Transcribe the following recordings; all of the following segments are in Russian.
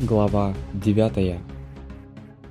Глава 9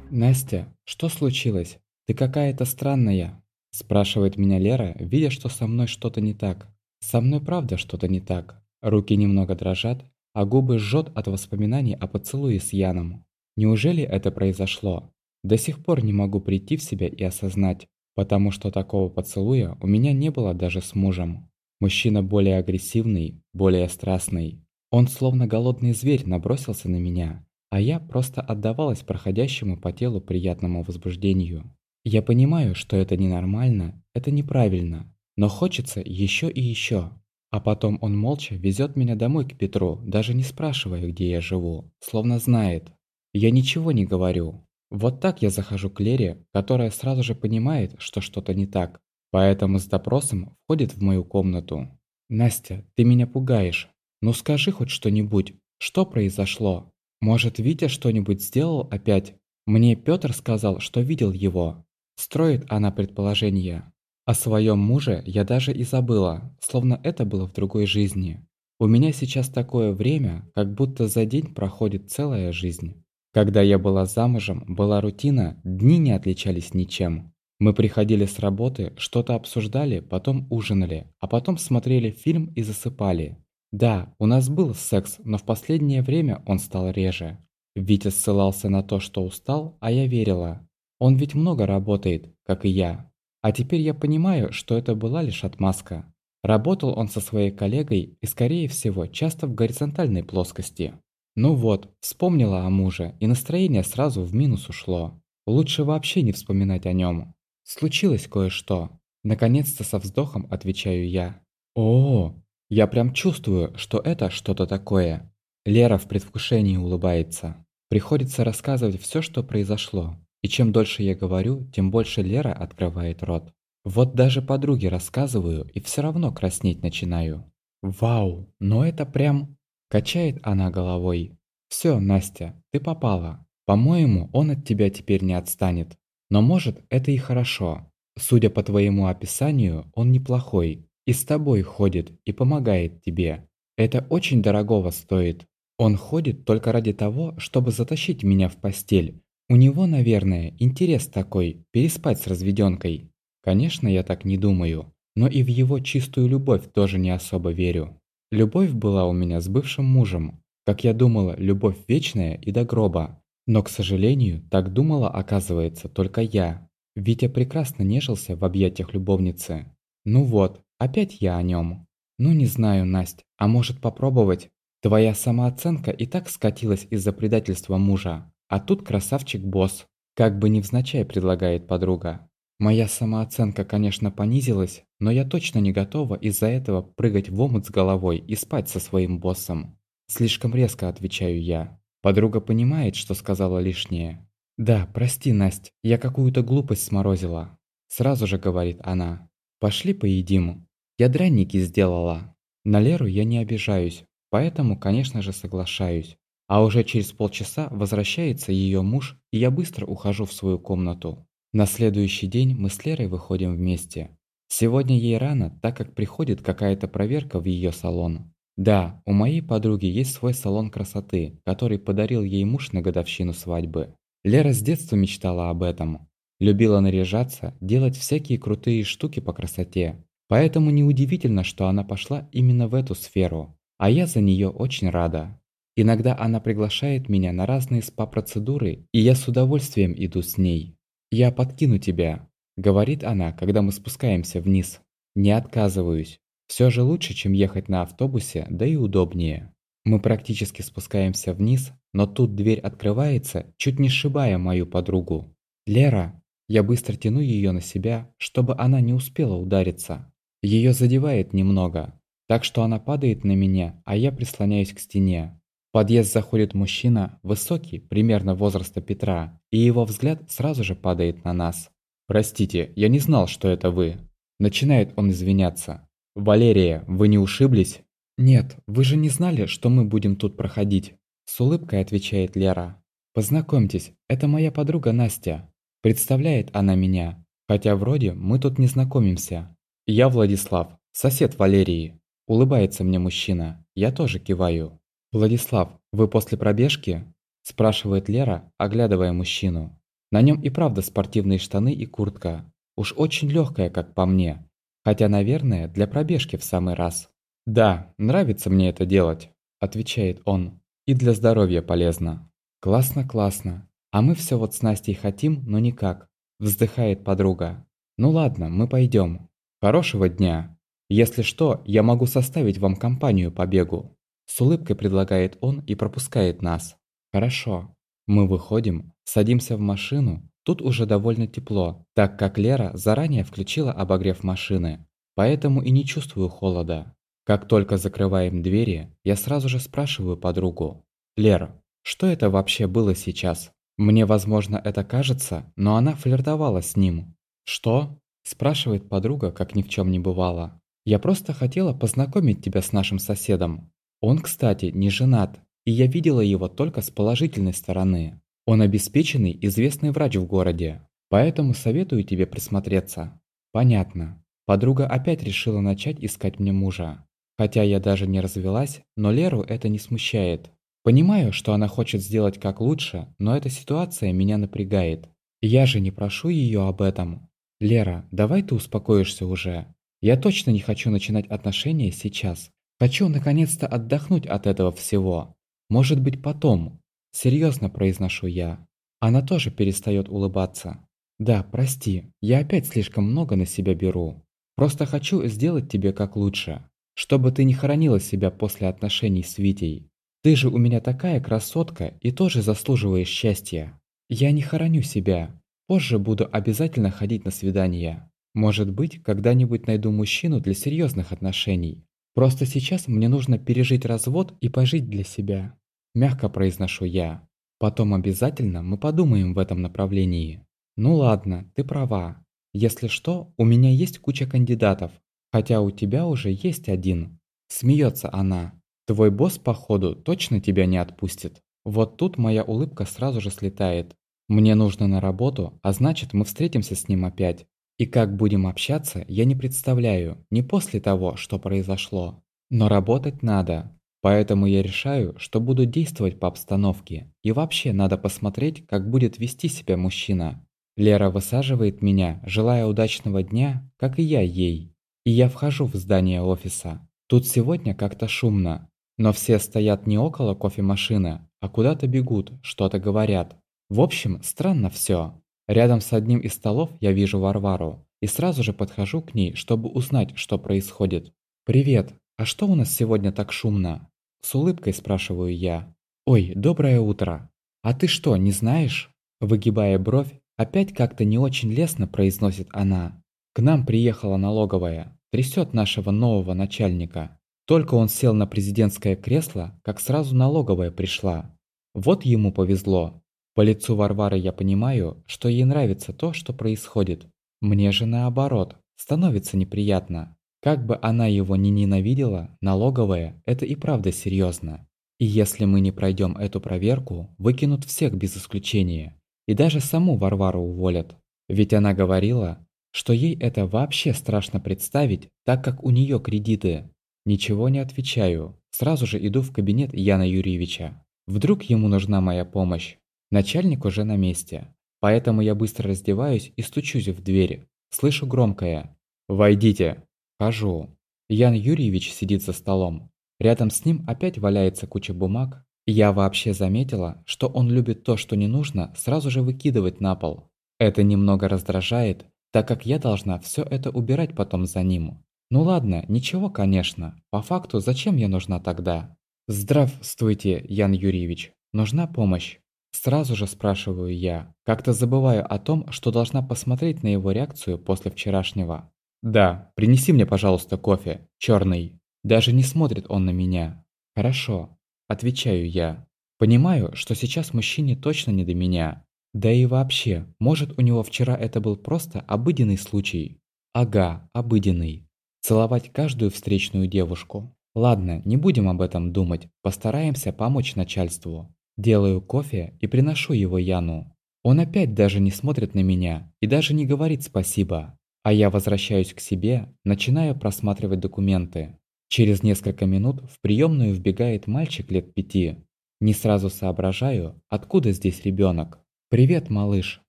«Настя, что случилось? Ты какая-то странная», – спрашивает меня Лера, видя, что со мной что-то не так. Со мной правда что-то не так. Руки немного дрожат, а губы жжет от воспоминаний о поцелуе с Яном. Неужели это произошло? До сих пор не могу прийти в себя и осознать, потому что такого поцелуя у меня не было даже с мужем. Мужчина более агрессивный, более страстный. Он словно голодный зверь набросился на меня, а я просто отдавалась проходящему по телу приятному возбуждению. Я понимаю, что это ненормально, это неправильно, но хочется еще и еще. А потом он молча везет меня домой к Петру, даже не спрашивая, где я живу, словно знает. Я ничего не говорю. Вот так я захожу к Лере, которая сразу же понимает, что что-то не так, поэтому с допросом входит в мою комнату. «Настя, ты меня пугаешь. Ну скажи хоть что-нибудь. Что произошло? Может, Витя что-нибудь сделал опять? Мне Пётр сказал, что видел его. Строит она предположение. О своем муже я даже и забыла, словно это было в другой жизни. У меня сейчас такое время, как будто за день проходит целая жизнь. Когда я была замужем, была рутина, дни не отличались ничем. Мы приходили с работы, что-то обсуждали, потом ужинали, а потом смотрели фильм и засыпали. Да, у нас был секс, но в последнее время он стал реже. Витя ссылался на то, что устал, а я верила. Он ведь много работает, как и я. А теперь я понимаю, что это была лишь отмазка. Работал он со своей коллегой и, скорее всего, часто в горизонтальной плоскости. Ну вот, вспомнила о муже, и настроение сразу в минус ушло. Лучше вообще не вспоминать о нем. Случилось кое-что. Наконец-то со вздохом отвечаю я. О, я прям чувствую, что это что-то такое. Лера в предвкушении улыбается. Приходится рассказывать все, что произошло. И чем дольше я говорю, тем больше Лера открывает рот. Вот даже подруге рассказываю и все равно краснеть начинаю. Вау, но это прям... Качает она головой. Все, Настя, ты попала. По-моему, он от тебя теперь не отстанет. Но может, это и хорошо. Судя по твоему описанию, он неплохой, и с тобой ходит, и помогает тебе. Это очень дорогого стоит. Он ходит только ради того, чтобы затащить меня в постель. У него, наверное, интерес такой – переспать с разведенкой. Конечно, я так не думаю, но и в его чистую любовь тоже не особо верю. Любовь была у меня с бывшим мужем. Как я думала, любовь вечная и до гроба. Но, к сожалению, так думала, оказывается, только я. Витя прекрасно нежился в объятиях любовницы. Ну вот, Опять я о нем. Ну не знаю, Насть, а может попробовать? Твоя самооценка и так скатилась из-за предательства мужа. А тут красавчик-босс. Как бы невзначай предлагает подруга. Моя самооценка, конечно, понизилась, но я точно не готова из-за этого прыгать в омут с головой и спать со своим боссом. Слишком резко отвечаю я. Подруга понимает, что сказала лишнее. «Да, прости, Насть, я какую-то глупость сморозила». Сразу же говорит она. «Пошли поедим, я драники сделала. На Леру я не обижаюсь, поэтому, конечно же, соглашаюсь. А уже через полчаса возвращается ее муж, и я быстро ухожу в свою комнату. На следующий день мы с Лерой выходим вместе. Сегодня ей рано, так как приходит какая-то проверка в ее салон. Да, у моей подруги есть свой салон красоты, который подарил ей муж на годовщину свадьбы. Лера с детства мечтала об этом. Любила наряжаться, делать всякие крутые штуки по красоте. Поэтому неудивительно, что она пошла именно в эту сферу, а я за нее очень рада. Иногда она приглашает меня на разные спа-процедуры, и я с удовольствием иду с ней. «Я подкину тебя», – говорит она, когда мы спускаемся вниз. Не отказываюсь. Все же лучше, чем ехать на автобусе, да и удобнее. Мы практически спускаемся вниз, но тут дверь открывается, чуть не сшибая мою подругу. «Лера!» Я быстро тяну ее на себя, чтобы она не успела удариться. Ее задевает немного, так что она падает на меня, а я прислоняюсь к стене. В подъезд заходит мужчина, высокий, примерно возраста Петра, и его взгляд сразу же падает на нас. «Простите, я не знал, что это вы». Начинает он извиняться. «Валерия, вы не ушиблись?» «Нет, вы же не знали, что мы будем тут проходить?» С улыбкой отвечает Лера. «Познакомьтесь, это моя подруга Настя. Представляет она меня, хотя вроде мы тут не знакомимся. «Я Владислав, сосед Валерии». Улыбается мне мужчина. Я тоже киваю. «Владислав, вы после пробежки?» Спрашивает Лера, оглядывая мужчину. На нем и правда спортивные штаны и куртка. Уж очень легкая, как по мне. Хотя, наверное, для пробежки в самый раз. «Да, нравится мне это делать», – отвечает он. «И для здоровья полезно». «Классно, классно. А мы все вот с Настей хотим, но никак», – вздыхает подруга. «Ну ладно, мы пойдем. Хорошего дня. Если что, я могу составить вам компанию по бегу». С улыбкой предлагает он и пропускает нас. «Хорошо». Мы выходим, садимся в машину Тут уже довольно тепло, так как Лера заранее включила обогрев машины, поэтому и не чувствую холода. Как только закрываем двери, я сразу же спрашиваю подругу. «Лер, что это вообще было сейчас? Мне, возможно, это кажется, но она флиртовала с ним». «Что?» – спрашивает подруга, как ни в чем не бывало. «Я просто хотела познакомить тебя с нашим соседом. Он, кстати, не женат, и я видела его только с положительной стороны. Он обеспеченный, известный врач в городе, поэтому советую тебе присмотреться. Понятно. Подруга опять решила начать искать мне мужа. Хотя я даже не развелась, но Леру это не смущает. Понимаю, что она хочет сделать как лучше, но эта ситуация меня напрягает. Я же не прошу ее об этом. Лера, давай ты успокоишься уже. Я точно не хочу начинать отношения сейчас. Хочу наконец-то отдохнуть от этого всего. Может быть потом, Серьезно произношу я. Она тоже перестает улыбаться. Да, прости, я опять слишком много на себя беру. Просто хочу сделать тебе как лучше. Чтобы ты не хоронила себя после отношений с Витей. Ты же у меня такая красотка и тоже заслуживаешь счастья. Я не хороню себя. Позже буду обязательно ходить на свидания. Может быть, когда-нибудь найду мужчину для серьезных отношений. Просто сейчас мне нужно пережить развод и пожить для себя. Мягко произношу я. Потом обязательно мы подумаем в этом направлении. Ну ладно, ты права. Если что, у меня есть куча кандидатов. Хотя у тебя уже есть один. Смеется она. Твой босс, походу, точно тебя не отпустит. Вот тут моя улыбка сразу же слетает. Мне нужно на работу, а значит мы встретимся с ним опять. И как будем общаться, я не представляю, не после того, что произошло. Но работать надо, Поэтому я решаю, что буду действовать по обстановке. И вообще надо посмотреть, как будет вести себя мужчина. Лера высаживает меня, желая удачного дня, как и я ей. И я вхожу в здание офиса. Тут сегодня как-то шумно. Но все стоят не около кофемашины, а куда-то бегут, что-то говорят. В общем, странно все. Рядом с одним из столов я вижу Варвару. И сразу же подхожу к ней, чтобы узнать, что происходит. «Привет, «А что у нас сегодня так шумно?» С улыбкой спрашиваю я. «Ой, доброе утро! А ты что, не знаешь?» Выгибая бровь, опять как-то не очень лестно произносит она. «К нам приехала налоговая, трясет нашего нового начальника. Только он сел на президентское кресло, как сразу налоговая пришла. Вот ему повезло. По лицу Варвары я понимаю, что ей нравится то, что происходит. Мне же наоборот, становится неприятно. Как бы она его ни ненавидела, налоговая – это и правда серьезно. И если мы не пройдем эту проверку, выкинут всех без исключения. И даже саму Варвару уволят. Ведь она говорила, что ей это вообще страшно представить, так как у нее кредиты. Ничего не отвечаю. Сразу же иду в кабинет Яна Юрьевича. Вдруг ему нужна моя помощь. Начальник уже на месте. Поэтому я быстро раздеваюсь и стучусь в дверь. Слышу громкое «Войдите!» Хожу. Ян Юрьевич сидит за столом. Рядом с ним опять валяется куча бумаг. Я вообще заметила, что он любит то, что не нужно, сразу же выкидывать на пол. Это немного раздражает, так как я должна все это убирать потом за ним. Ну ладно, ничего, конечно. По факту, зачем я нужна тогда? Здравствуйте, Ян Юрьевич. Нужна помощь? Сразу же спрашиваю я. Как-то забываю о том, что должна посмотреть на его реакцию после вчерашнего. «Да, принеси мне, пожалуйста, кофе. черный. Даже не смотрит он на меня. «Хорошо», – отвечаю я. Понимаю, что сейчас мужчине точно не до меня. Да и вообще, может у него вчера это был просто обыденный случай. Ага, обыденный. Целовать каждую встречную девушку. Ладно, не будем об этом думать, постараемся помочь начальству. Делаю кофе и приношу его Яну. Он опять даже не смотрит на меня и даже не говорит спасибо. А я возвращаюсь к себе, начинаю просматривать документы. Через несколько минут в приемную вбегает мальчик лет пяти. Не сразу соображаю, откуда здесь ребенок. «Привет, малыш,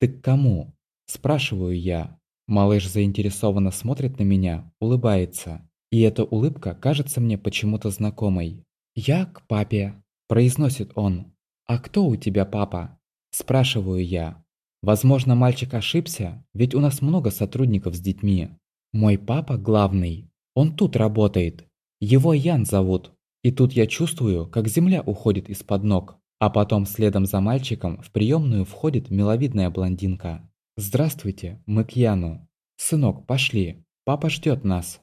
ты к кому?» Спрашиваю я. Малыш заинтересованно смотрит на меня, улыбается. И эта улыбка кажется мне почему-то знакомой. «Я к папе», – произносит он. «А кто у тебя папа?» – спрашиваю я. Возможно, мальчик ошибся, ведь у нас много сотрудников с детьми. Мой папа главный. Он тут работает. Его Ян зовут. И тут я чувствую, как земля уходит из-под ног. А потом следом за мальчиком в приемную входит миловидная блондинка. «Здравствуйте, мы к Яну. Сынок, пошли. Папа ждет нас».